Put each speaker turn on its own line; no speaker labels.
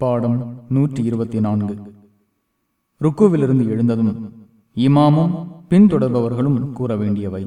பாடம் நூற்றி இருபத்தி நான்கு ருக்குவிலிருந்து எழுந்ததும் இமாமும் பின்தொடர்பவர்களும் கூற வேண்டியவை